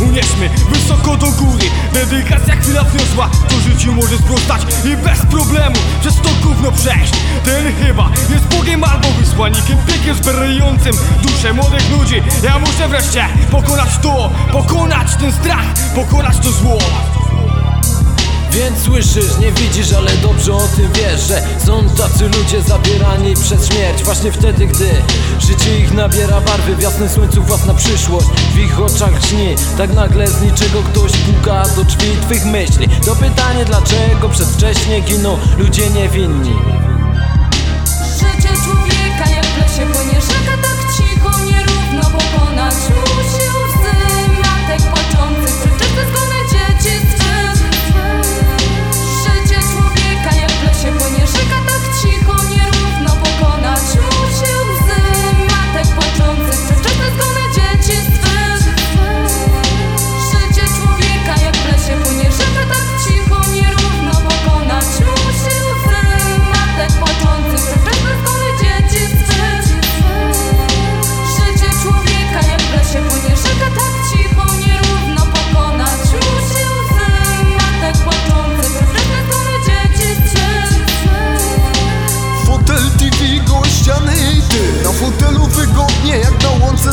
Unieśmy wysoko do góry. Dedykacja chwila wniosła To życiu może sprostać i bez problemu Przez to gówno przejść. Ten chyba jest Bogiem albo wysłannikiem Piekiem zbierającym duszę młodych ludzi. Ja muszę wreszcie pokonać to Pokonać ten strach Pokonać to zło Więc słyszysz, nie widzisz, ale dobrze o tym wiesz Że są tacy ludzie zabierani przez śmierć Właśnie wtedy, gdy życie ich nabiera barwy W jasnym słońcu własna przyszłość. W ich oczach grzmi Tak nagle z niczego ktoś puka do drzwi twych myśli. To pytanie dlaczego przedwcześnie giną ludzie niewinni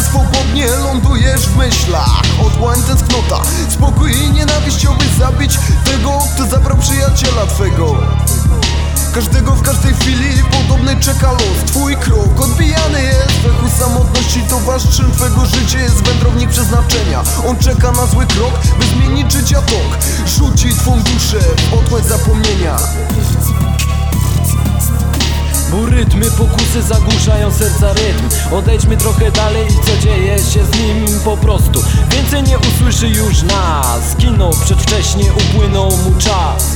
swobodnie Lądujesz w myślach, odłań tęsknota Spokój i nienawiść chciałbyś zabić. Tego, kto zabrał przyjaciela twego. Każdego w każdej chwili podobny czeka los. Twój krok odbijany jest. W echu samotności Towarzyszem twego życia jest wędrownik przeznaczenia. On czeka na zły krok, by zmienić życia tok. Rzuci twą duszę w zapomnienia rytmy pokusy zagłuszają serca rytm. Odejdźmy trochę dalej i co dzieje się z nim po prostu. Więcej nie usłyszy już nas. Kinął przedwcześnie, upłynął mu czas